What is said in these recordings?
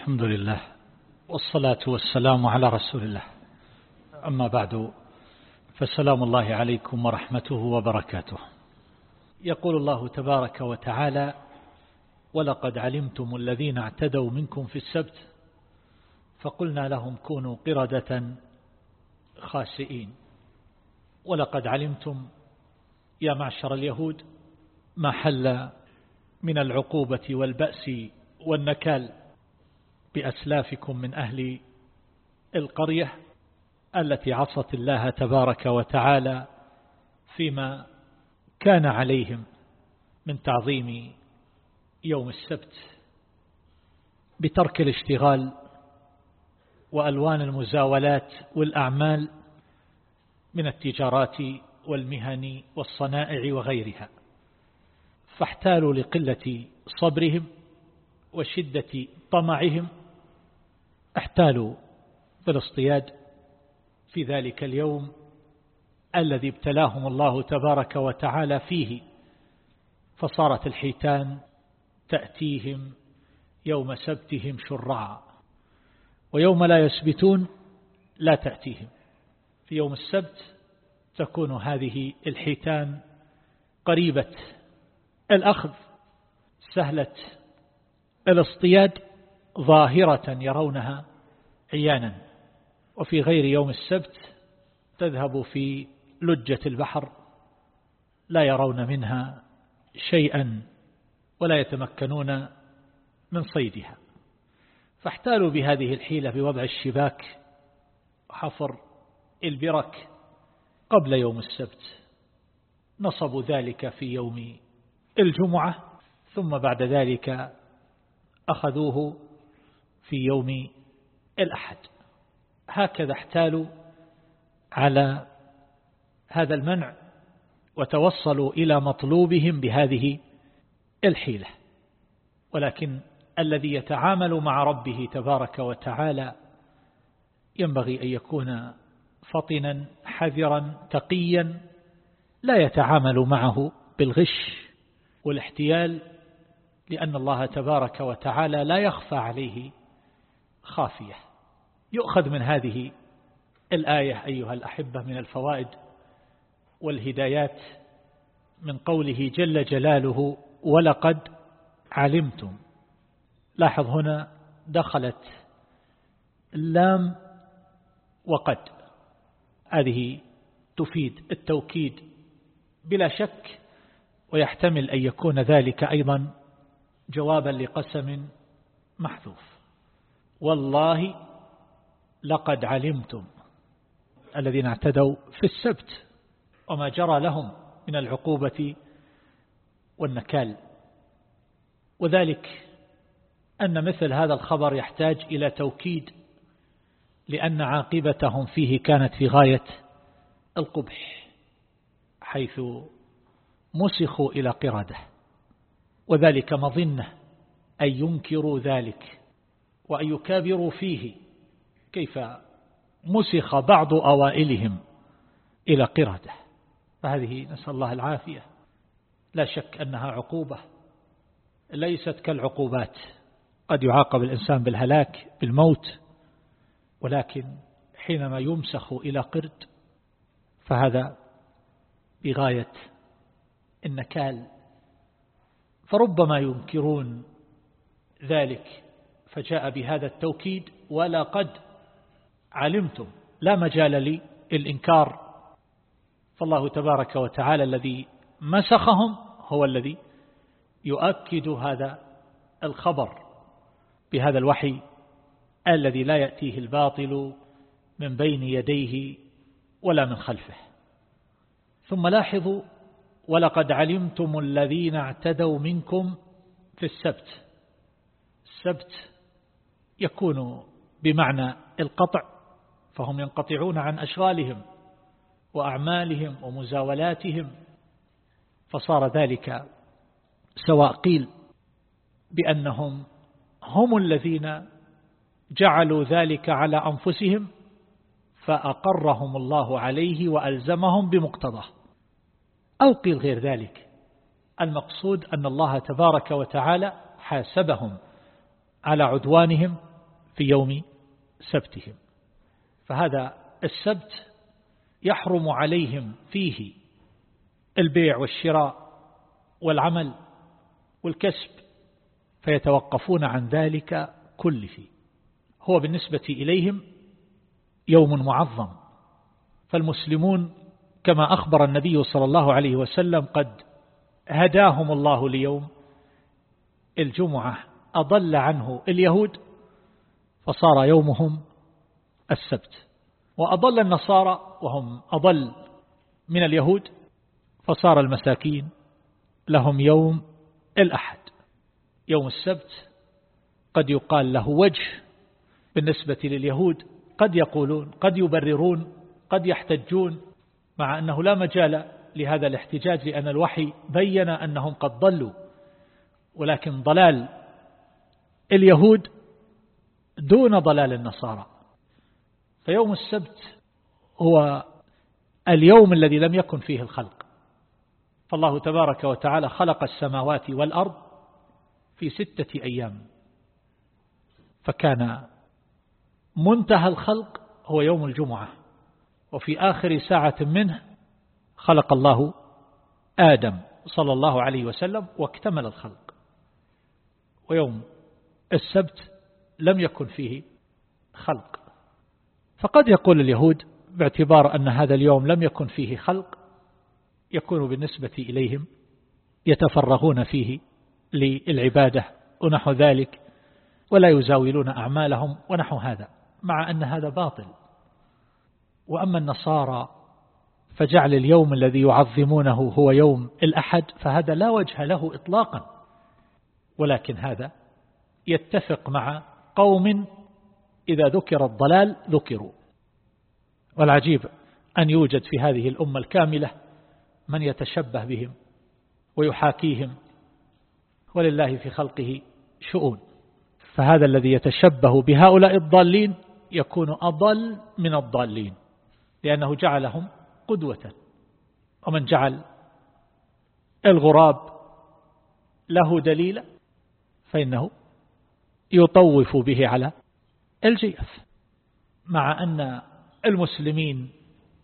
الحمد لله والصلاة والسلام على رسول الله. أما بعد فسلام الله عليكم ورحمته وبركاته. يقول الله تبارك وتعالى ولقد علمتم الذين اعتدوا منكم في السبت فقلنا لهم كونوا قردة خاسئين. ولقد علمتم يا معشر اليهود ما حل من العقوبة والبأس والنكال بأسلافكم من أهل القرية التي عصت الله تبارك وتعالى فيما كان عليهم من تعظيم يوم السبت بترك الاشتغال وألوان المزاولات والأعمال من التجارات والمهن والصنائع وغيرها فاحتالوا لقلة صبرهم وشدة طمعهم أحتالوا بالاصطياد في ذلك اليوم الذي ابتلاهم الله تبارك وتعالى فيه. فصارت الحيتان تأتيهم يوم سبتهم شرعا ويوم لا يسبتون لا تأتيهم. في يوم السبت تكون هذه الحيتان قريبة الأخذ سهلة الاصطياد ظاهرة يرونها عيانا. وفي غير يوم السبت تذهب في لجة البحر لا يرون منها شيئا ولا يتمكنون من صيدها. فاحتالوا بهذه الحيلة بوضع الشباك وحفر البرك قبل يوم السبت. نصبوا ذلك في يوم الجمعة ثم بعد ذلك أخذوه في يوم الأحد. هكذا احتالوا على هذا المنع وتوصلوا إلى مطلوبهم بهذه الحيلة. ولكن الذي يتعامل مع ربه تبارك وتعالى ينبغي أن يكون فطنا حذرا تقيا لا يتعامل معه بالغش والاحتيال لأن الله تبارك وتعالى لا يخفى عليه خافية. يؤخذ من هذه الآية أيها الأحبة من الفوائد والهدايات من قوله جل جلاله ولقد علمتم لاحظ هنا دخلت اللام وقد. هذه تفيد التوكيد بلا شك ويحتمل أن يكون ذلك أيضا جوابا لقسم محذوف. والله لقد علمتم الذين اعتدوا في السبت وما جرى لهم من العقوبة والنكال. وذلك أن مثل هذا الخبر يحتاج إلى توكيد لأن عاقبتهم فيه كانت في غاية القبح حيث مسخوا إلى قردة. وذلك مظنة أن ينكروا ذلك. وأن يكابروا فيه. كيف مسخ بعض أوائلهم إلى قردة فهذه نسأل الله العافية. لا شك أنها عقوبة. ليست كالعقوبات. قد يعاقب الإنسان بالهلاك بالموت. ولكن حينما يمسخ إلى قرد فهذا بغاية النكال. فربما ينكرون ذلك. فجاء بهذا التوكيد ولقد علمتم لا مجال لي الإنكار. فالله تبارك وتعالى الذي مسخهم هو الذي يؤكد هذا الخبر بهذا الوحي الذي لا يأتيه الباطل من بين يديه ولا من خلفه. ثم لاحظوا ولقد علمتم الذين اعتدوا منكم في السبت. السبت يكون بمعنى القطع فهم ينقطعون عن أشغالهم وأعمالهم ومزاولاتهم فصار ذلك سواء قيل بأنهم هم الذين جعلوا ذلك على أنفسهم فأقرهم الله عليه وألزمهم بمقتضاه. أو قيل غير ذلك المقصود أن الله تبارك وتعالى حاسبهم على عدوانهم في يوم سبتهم. فهذا السبت يحرم عليهم فيه البيع والشراء والعمل والكسب فيتوقفون عن ذلك كله. هو بالنسبة إليهم يوم معظم. فالمسلمون كما أخبر النبي صلى الله عليه وسلم قد هداهم الله ليوم الجمعة أضل عنه اليهود فصار يومهم السبت. وأضل النصارى وهم أضل من اليهود فصار المساكين لهم يوم الأحد. يوم السبت قد يقال له وجه بالنسبة لليهود. قد يقولون قد يبررون قد يحتجون مع أنه لا مجال لهذا الاحتجاج لأن الوحي بين أنهم قد ضلوا. ولكن ضلال اليهود دون ضلال النصارى. فيوم السبت هو اليوم الذي لم يكن فيه الخلق. فالله تبارك وتعالى خلق السماوات والأرض في ستة أيام. فكان منتهى الخلق هو يوم الجمعة. وفي آخر ساعة منه خلق الله آدم صلى الله عليه وسلم واكتمل الخلق. ويوم السبت لم يكن فيه خلق. فقد يقول اليهود باعتبار أن هذا اليوم لم يكن فيه خلق يكون بالنسبة إليهم يتفرغون فيه للعبادة ونحو ذلك ولا يزاولون أعمالهم ونحو هذا مع أن هذا باطل. وأما النصارى فجعل اليوم الذي يعظمونه هو يوم الأحد فهذا لا وجه له إطلاقا. ولكن هذا يتفق مع قوم إذا ذكر الضلال ذكروا. والعجيب أن يوجد في هذه الأمة الكاملة من يتشبه بهم ويحاكيهم ولله في خلقه شؤون. فهذا الذي يتشبه بهؤلاء الضالين يكون أضل من الضالين لأنه جعلهم قدوة. ومن جعل الغراب له دليل فإنه يطوف به على الجيف مع أن المسلمين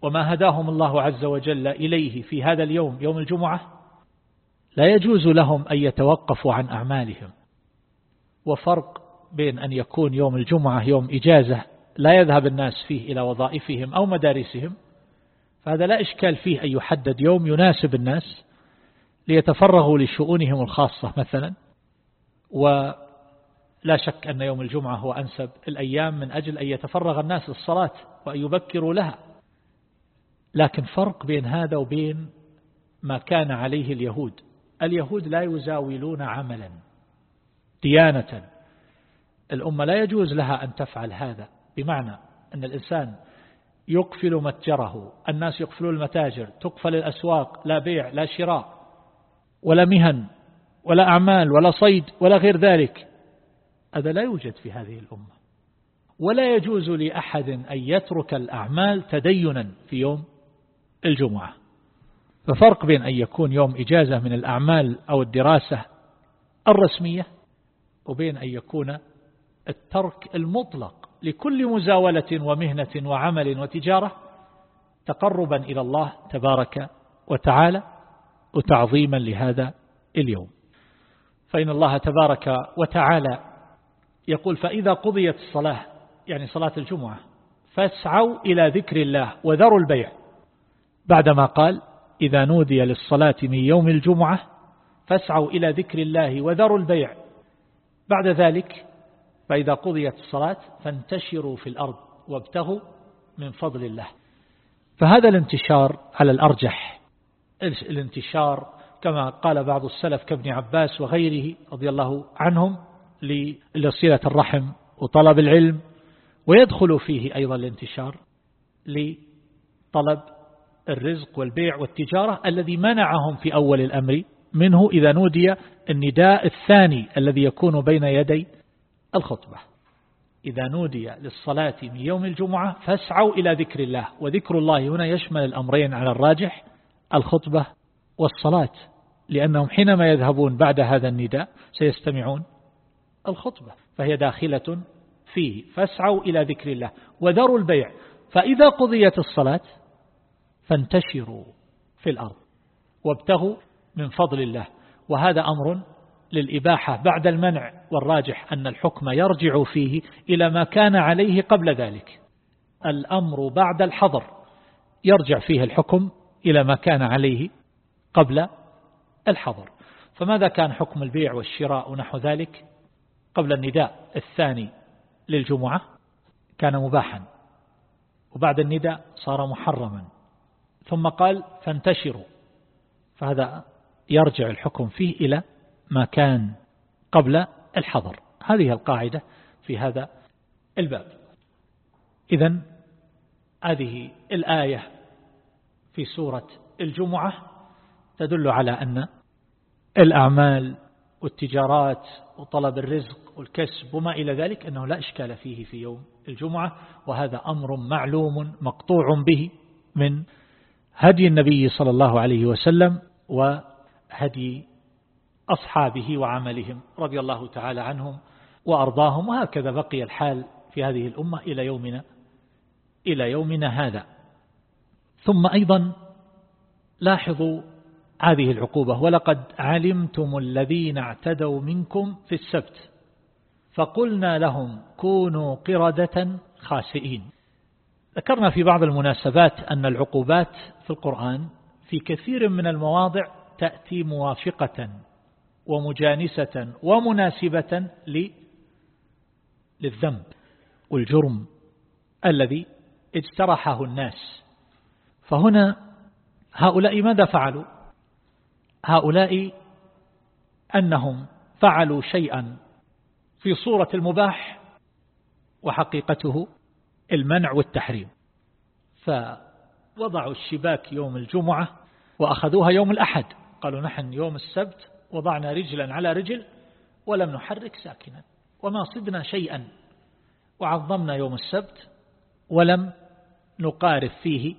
وما هداهم الله عز وجل إليه في هذا اليوم يوم الجمعة لا يجوز لهم أن يتوقفوا عن أعمالهم. وفرق بين أن يكون يوم الجمعة يوم إجازة لا يذهب الناس فيه إلى وظائفهم أو مدارسهم فهذا لا إشكال فيه أن يحدد يوم يناسب الناس ليتفرغوا لشؤونهم الخاصة مثلا. ولا شك أن يوم الجمعة هو أنسب الأيام من أجل أن يتفرغ الناس للصلاة وأن يبكروا لها. لكن فرق بين هذا وبين ما كان عليه اليهود. اليهود لا يزاولون عملا ديانة. الأمة لا يجوز لها أن تفعل هذا بمعنى أن الإنسان يقفل متجره الناس يقفلون المتاجر تقفل الأسواق لا بيع لا شراء ولا مهن ولا أعمال ولا صيد ولا غير ذلك. هذا لا يوجد في هذه الأمة. ولا يجوز لأحد أن يترك الأعمال تدينا في يوم الجمعة. ففرق بين أن يكون يوم إجازة من الأعمال أو الدراسة الرسمية وبين أن يكون الترك المطلق لكل مزاولة ومهنة وعمل وتجارة تقربا إلى الله تبارك وتعالى وتعظيما لهذا اليوم. فإن الله تبارك وتعالى يقول فإذا قضيت الصلاة يعني صلاة الجمعة فاسعوا إلى ذكر الله وذروا البيع. بعدما قال إذا نودي للصلاة من يوم الجمعة فاسعوا إلى ذكر الله وذروا البيع. بعد ذلك فإذا قضيت الصلاة فانتشروا في الأرض وابتغوا من فضل الله. فهذا الانتشار على الأرجح. الانتشار؟ كما قال بعض السلف كابن عباس وغيره رضي الله عنهم لصلة الرحم وطلب العلم ويدخل فيه أيضا الانتشار لطلب الرزق والبيع والتجارة الذي منعهم في أول الأمر منه إذا نودي النداء الثاني الذي يكون بين يدي الخطبة. إذا نودي للصلاة من يوم الجمعة فاسعوا إلى ذكر الله وذكر الله هنا يشمل الأمرين على الراجح الخطبة والصلاة لأنهم حينما يذهبون بعد هذا النداء سيستمعون الخطبة فهي داخلة فيه فاسعوا إلى ذكر الله وذروا البيع. فإذا قضيت الصلاة فانتشروا في الأرض وابتغوا من فضل الله وهذا أمر للإباحة بعد المنع والراجح أن الحكم يرجع فيه إلى ما كان عليه قبل ذلك. الأمر بعد الحظر يرجع فيه الحكم إلى ما كان عليه قبل الحظر. فماذا كان حكم البيع والشراء ونحو ذلك؟ قبل النداء الثاني للجمعة كان مباحا وبعد النداء صار محرما ثم قال فانتشروا. فهذا يرجع الحكم فيه إلى ما كان قبل الحظر هذه القاعدة في هذا الباب. إذا هذه الآية في سورة الجمعة تدل على أن الأعمال والتجارات وطلب الرزق والكسب وما إلى ذلك أنه لا إشكال فيه في يوم الجمعة وهذا أمر معلوم مقطوع به من هدي النبي صلى الله عليه وسلم وهدي أصحابه وعملهم رضي الله تعالى عنهم وأرضاهم وهكذا بقي الحال في هذه الأمة إلى يومنا إلى يومنا هذا. ثم أيضا لاحظوا هذه العقوبة. ولقد علمتم الذين اعتدوا منكم في السبت. فقلنا لهم كونوا قردة خاسئين. ذكرنا في بعض المناسبات أن العقوبات في القرآن في كثير من المواضع تأتي موافقة ومجانسة ومناسبة للذنب والجرم الذي اجترحه الناس. فهنا هؤلاء ماذا فعلوا؟ هؤلاء أنهم فعلوا شيئا في صورة المباح وحقيقته المنع والتحريم. فوضعوا الشباك يوم الجمعة وأخذوها يوم الأحد. قالوا نحن يوم السبت وضعنا رجلا على رجل ولم نحرك ساكنا وما صدنا شيئا. وعظمنا يوم السبت ولم نقارف فيه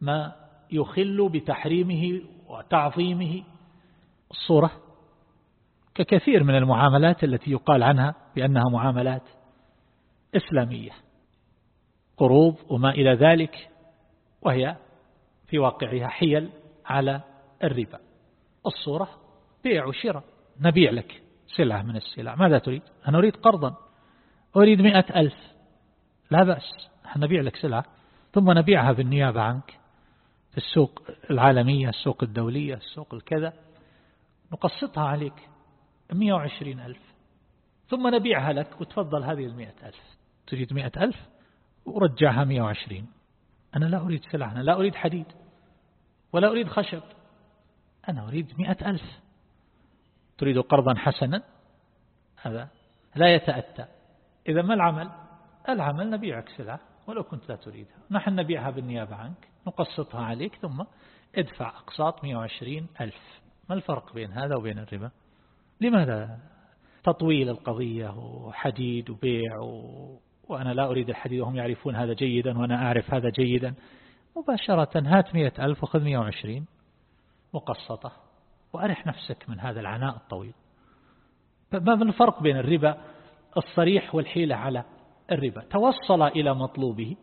ما يخل بتحريمه وتعظيمه الصورة ككثير من المعاملات التي يقال عنها بأنها معاملات إسلامية قروض وما إلى ذلك وهي في واقعها حيل على الربا. الصورة بيع وشراء نبيع لك سلعة من السلع. ماذا تريد؟ أنا أريد قرضا. أريد مئة ألف. لا بأس نبيع لك سلعة ثم نبيعها بالنيابة عنك. السوق العالمية السوق الدولية السوق الكذا نقسطها عليك 120 ألف ثم نبيعها لك وتفضل هذه المئة ألف. تريد مئة ألف؟ ورجعها 120 أنا لا أريد سلعة أنا لا أريد حديد ولا أريد خشب أنا أريد مئة ألف. تريد قرضا حسنا؟ هذا لا يتأتى. إذا ما العمل؟ العمل نبيعك سلعة. ولو كنت لا تريدها. نحن نبيعها بالنيابة عنك نقسطها عليك ثم ادفع أقساط 120 ألف. ما الفرق بين هذا وبين الربا؟ لماذا تطويل القضية وحديد وبيع و... وأنا لا أريد الحديد وهم يعرفون هذا جيدا وأنا أعرف هذا جيدا. مباشرة هات مئة ألف وخذ مئة وعشرين مقسطة وأرح نفسك من هذا العناء الطويل. ما الفرق بين الربا الصريح والحيلة على الربا. توصل إلى مطلوبه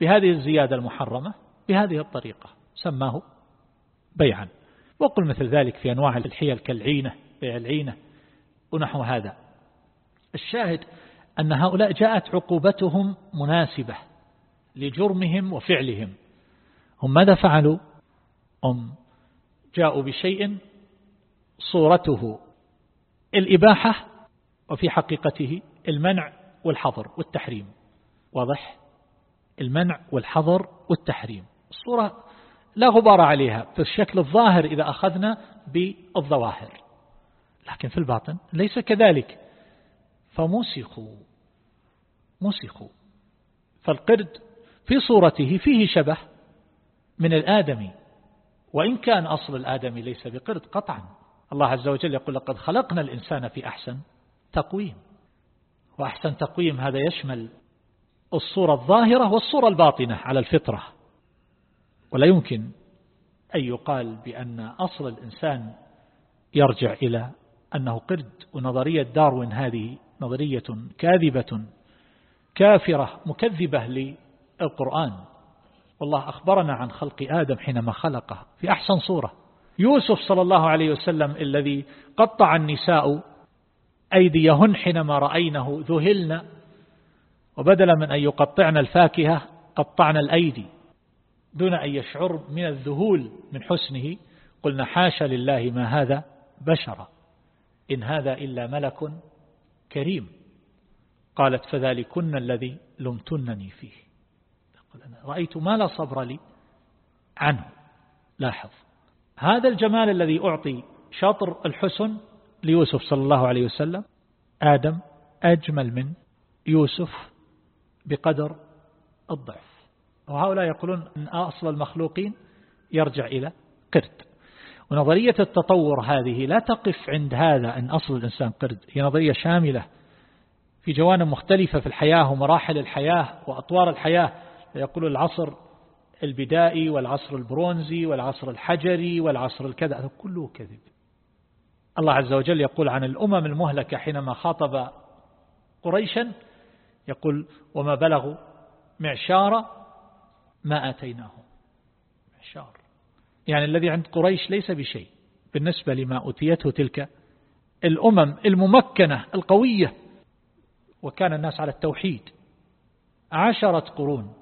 بهذه الزيادة المحرمة بهذه الطريقة سماه بيعا. وقل مثل ذلك في أنواع الحيل كالعينة بيع العينة ونحو هذا. الشاهد أن هؤلاء جاءت عقوبتهم مناسبة لجرمهم وفعلهم. هم ماذا فعلوا؟ هم جاءوا بشيء صورته الإباحة وفي حقيقته المنع والحظر والتحريم. واضح؟ المنع والحظر والتحريم. الصورة لا غبار عليها في الشكل الظاهر إذا أخذنا بالظواهر. لكن في الباطن ليس كذلك. فمسخوا مسخوا. فالقرد في صورته فيه شبه من الآدمي وإن كان أصل الآدمي ليس بقرد قطعا. الله عز وجل يقول لقد خلقنا الإنسان في أحسن تقويم. وأحسن تقويم هذا يشمل الصورة الظاهرة والصورة الباطنة على الفطرة. ولا يمكن أن يقال بأن أصل الإنسان يرجع إلى أنه قرد ونظرية داروين هذه نظرية كاذبة كافرة مكذبة للقرآن. والله أخبرنا عن خلق آدم حينما خلقه في أحسن صورة. يوسف صلى الله عليه وسلم الذي قطع النساء أيديهن حينما رأينه ذهلن وبدلا من أن يقطعن الفاكهة قطعن الأيدي دون أن يشعر من الذهول من حسنه. قلنا حاشا لله ما هذا بشرا إن هذا إلا ملك كريم. قالت فذلكن الذي لمتنني فيه. رأيت ما لا صبر لي عنه. لاحظ هذا الجمال الذي أعطي شاطر الحسن ليوسف صلى الله عليه وسلم آدم أجمل من يوسف بقدر الضعف. وهؤلاء يقولون أن أصل المخلوقين يرجع إلى قرد. ونظرية التطور هذه لا تقف عند هذا أن أصل الإنسان قرد. هي نظرية شاملة في جوانب مختلفة في الحياة ومراحل الحياة وأطوار الحياة. يقول العصر البدائي والعصر البرونزي والعصر الحجري والعصر الكذا هذا كله كذب. الله عز وجل يقول عن الأمم المهلكة حينما خاطب قريشا يقول وما بلغوا معشار ما آتيناهم. معشار. يعني الذي عند قريش ليس بشيء. بالنسبة لما أتيته تلك الأمم الممكنة القوية وكان الناس على التوحيد. عشرة قرون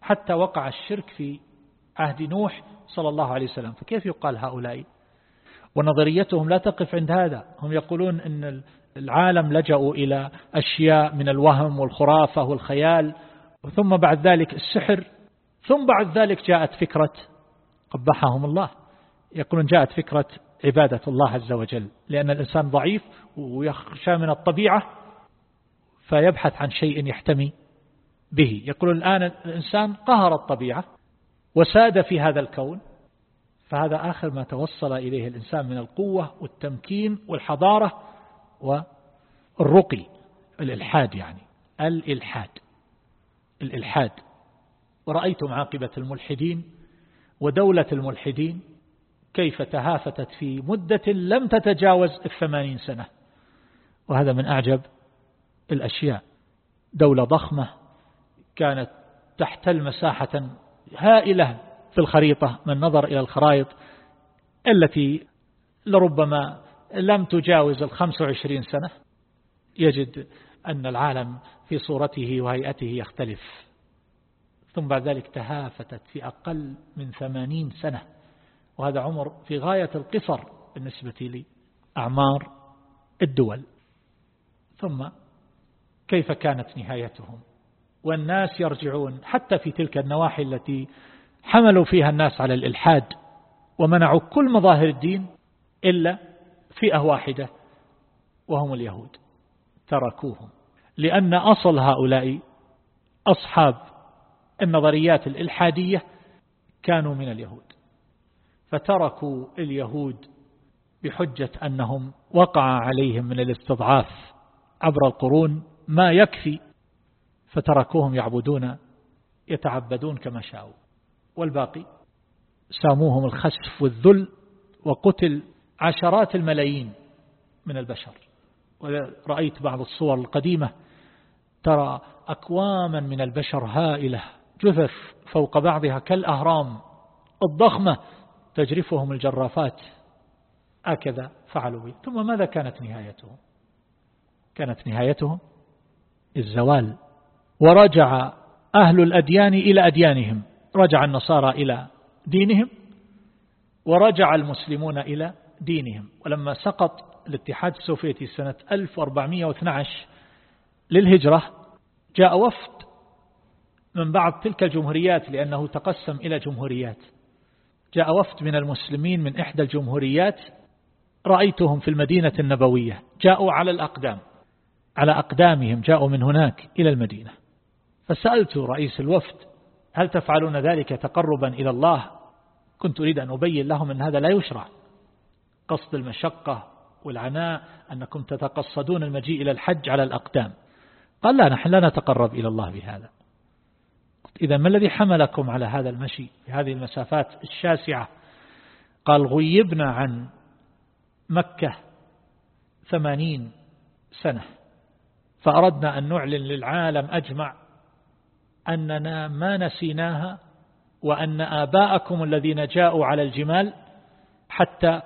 حتى وقع الشرك في عهد نوح صلى الله عليه وسلم. فكيف يقال هؤلاء؟ ونظريتهم لا تقف عند هذا. هم يقولون أن العالم لجأوا إلى أشياء من الوهم والخرافة والخيال ثم بعد ذلك السحر ثم بعد ذلك جاءت فكرة قبحهم الله. يقولون جاءت فكرة عبادة الله عز وجل لأن الإنسان ضعيف ويخشى من الطبيعة فيبحث عن شيء يحتمي به. يقول الآن الإنسان قهر الطبيعة وساد في هذا الكون فهذا آخر ما توصل إليه الإنسان من القوة والتمكين والحضارة والرقي الإلحاد يعني الإلحاد الإلحاد. ورأيتم عاقبة الملحدين ودولة الملحدين كيف تهافتت في مدة لم تتجاوز الثمانين سنة. وهذا من أعجب الأشياء. دولة ضخمة كانت تحتل مساحة هائلة في الخريطة من نظر إلى الخرائط التي لربما لم تجاوز الخمس وعشرين سنة يجد أن العالم في صورته وهيئته يختلف. ثم بعد ذلك تهافتت في أقل من ثمانين سنة وهذا عمر في غاية القصر بالنسبة لأعمار الدول. ثم كيف كانت نهايتهم؟ والناس يرجعون حتى في تلك النواحي التي حملوا فيها الناس على الإلحاد ومنعوا كل مظاهر الدين إلا فئة واحدة وهم اليهود. تركوهم. لأن أصل هؤلاء أصحاب النظريات الإلحادية كانوا من اليهود. فتركوا اليهود بحجة أنهم وقع عليهم من الاستضعاف عبر القرون ما يكفي. فتركوهم يعبدون يتعبدون كما شاءوا. والباقي. ساموهم الخسف والذل وقتل عشرات الملايين من البشر. ورأيت بعض الصور القديمة ترى أكواما من البشر هائلة جثث فوق بعضها كالأهرام الضخمة تجرفهم الجرافات. هكذا فعلوا به ثم ماذا كانت نهايتهم؟ كانت نهايتهم الزوال. ورجع أهل الأديان إلى أديانهم. رجع النصارى إلى دينهم ورجع المسلمون إلى دينهم. ولما سقط الاتحاد السوفيتي سنة 1412 للهجرة جاء وفد من بعض تلك الجمهوريات لأنه تقسم إلى جمهوريات. جاء وفد من المسلمين من إحدى الجمهوريات رأيتهم في المدينة النبوية. جاءوا على الأقدام على أقدامهم جاءوا من هناك إلى المدينة. فسألت رئيس الوفد هل تفعلون ذلك تقربا إلى الله؟ كنت أريد أن أبين لهم أن هذا لا يشرع. قصد المشقة والعناء أنكم تتقصدون المجيء إلى الحج على الأقدام. قال لا نحن لا نتقرب إلى الله بهذا. إذا ما الذي حملكم على هذا المشي في هذه المسافات الشاسعة؟ قال غيبنا عن مكة ثمانين سنة فأردنا أن نعلن للعالم أجمع أننا ما نسيناها وأن آباءكم الذين جاءوا على الجمال حتى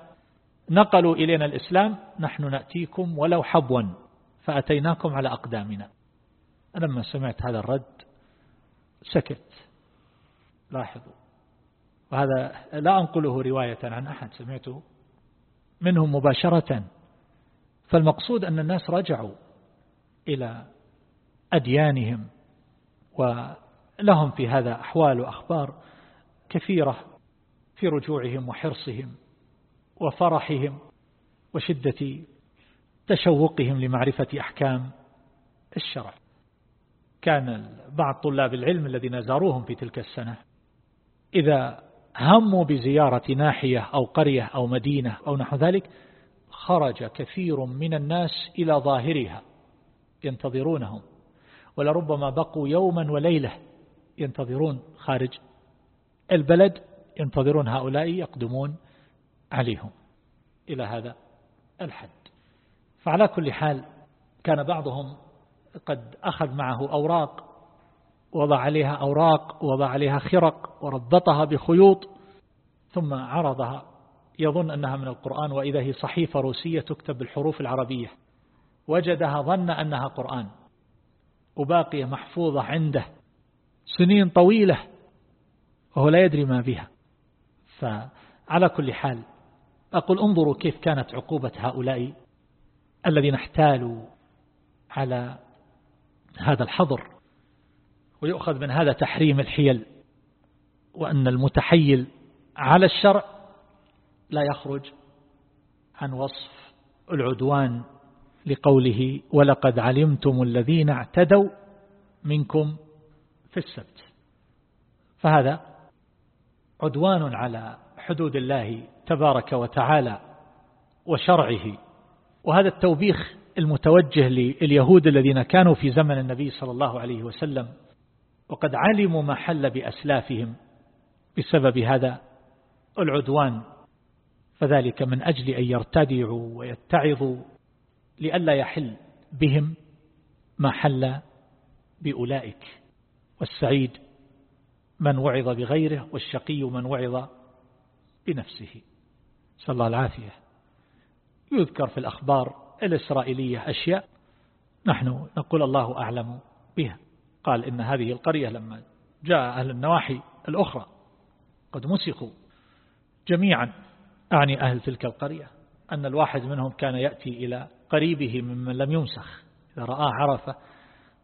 نقلوا إلينا الإسلام نحن نأتيكم ولو حبوا فأتيناكم على أقدامنا. لما سمعت هذا الرد سكت. لاحظوا. وهذا لا أنقله رواية عن أحد سمعته منهم مباشرة. فالمقصود أن الناس رجعوا إلى أديانهم. ولهم في هذا أحوال وأخبار كثيرة في رجوعهم وحرصهم وفرحهم وشدة تشوقهم لمعرفة أحكام الشرع. كان بعض طلاب العلم الذين زاروهم في تلك السنة إذا هموا بزيارة ناحية أو قرية أو مدينة أو نحو ذلك خرج كثير من الناس إلى ظاهرها ينتظرونهم. ولربما بقوا يوما وليلة ينتظرون خارج البلد ينتظرون هؤلاء يقدمون عليهم. إلى هذا الحد. فعلى كل حال كان بعضهم قد أخذ معه أوراق وضع عليها أوراق وضع عليها خرق وربطها بخيوط ثم عرضها. يظن أنها من القرآن وإذا هي صحيفة روسية تكتب بالحروف العربية. وجدها ظن أنها قرآن. وباقية محفوظة عنده سنين طويلة وهو لا يدري ما بها. فعلى كل حال أقول انظروا كيف كانت عقوبة هؤلاء الذين احتالوا على هذا الحظر. ويؤخذ من هذا تحريم الحيل وأن المتحيل على الشرع لا يخرج عن وصف العدوان لقوله ولقد علمتم الذين اعتدوا منكم في السبت. فهذا عدوان على حدود الله تبارك وتعالى وشرعه. وهذا التوبيخ المتوجه لليهود الذين كانوا في زمن النبي صلى الله عليه وسلم وقد علموا ما حل بأسلافهم بسبب هذا العدوان. فذلك من أجل أن يرتدعوا ويتعظوا لئلا يحل بهم ما حل بأولئك. والسعيد من وعظ بغيره والشقي من وعظ بنفسه. صلى الله العافية. يذكر في الأخبار الإسرائيلية أشياء نحن نقول الله أعلم بها. قال إن هذه القرية لما جاء أهل النواحي الأخرى قد مسخوا جميعا. أعني أهل تلك القرية أن الواحد منهم كان يأتي إلى قريبه ممن لم يمسخ. إذا رآه عرفة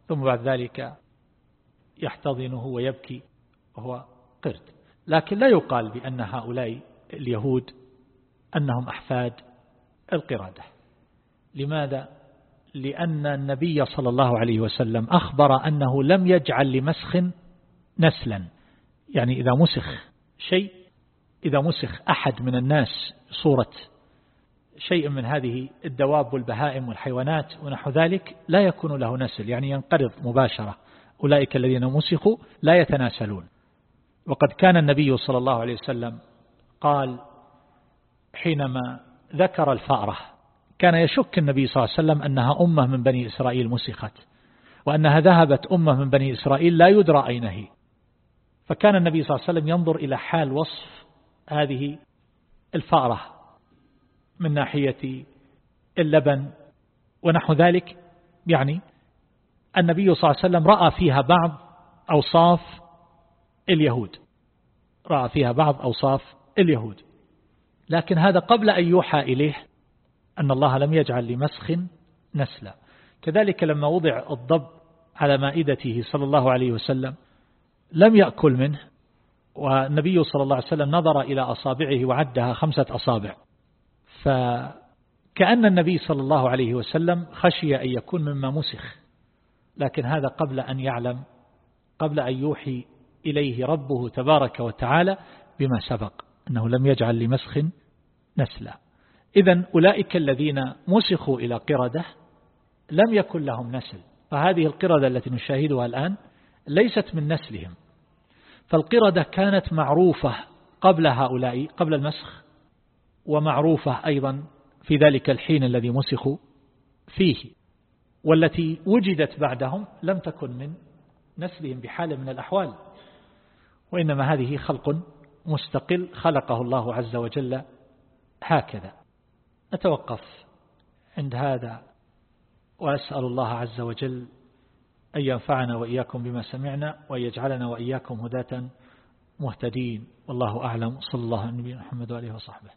ثم بعد ذلك يحتضنه ويبكي وهو قرد. لكن لا يقال بأن هؤلاء اليهود أنهم أحفاد القرادة. لماذا؟ لأن النبي صلى الله عليه وسلم أخبر أنه لم يجعل لمسخ نسلا. يعني إذا مسخ شيء إذا مسخ أحد من الناس صورة شيء من هذه الدواب والبهائم والحيوانات ونحو ذلك لا يكون له نسل يعني ينقرض مباشرة. أولئك الذين مسخوا لا يتناسلون. وقد كان النبي صلى الله عليه وسلم قال حينما ذكر الفأرة كان يشك النبي صلى الله عليه وسلم أنها أمة من بني إسرائيل مسخت وأنها ذهبت أمة من بني إسرائيل لا يدرى أين هي فكان النبي صلى الله عليه وسلم ينظر إلى حال وصف هذه الفأرة. من ناحية اللبن ونحو ذلك يعني النبي صلى الله عليه وسلم رأى فيها بعض أوصاف اليهود. رأى فيها بعض أوصاف اليهود. لكن هذا قبل أن يوحى إليه أن الله لم يجعل لمسخ نسلا. كذلك لما وضع الضب على مائدته صلى الله عليه وسلم لم يأكل منه والنبي صلى الله عليه وسلم نظر إلى أصابعه وعدها خمسة أصابع. فكأن النبي صلى الله عليه وسلم خشي أن يكون مما مسخ لكن هذا قبل أن يعلم قبل أن يوحي إليه ربه تبارك وتعالى بما سبق أنه لم يجعل لمسخ نسلا. إذا أولئك الذين مسخوا إلى قردة لم يكن لهم نسل فهذه القردة التي نشاهدها الآن ليست من نسلهم. فالقردة كانت معروفة قبل هؤلاء قبل المسخ ومعروفة أيضا في ذلك الحين الذي مسخوا فيه والتي وجدت بعدهم لم تكن من نسلهم بحال من الأحوال وإنما هذه خلق مستقل خلقه الله عز وجل هكذا. نتوقف عند هذا وأسأل الله عز وجل أن ينفعنا وإياكم بما سمعنا وأن يجعلنا وإياكم هداة مهتدين. والله أعلم. صلى الله عليه محمد وآله وصحبه.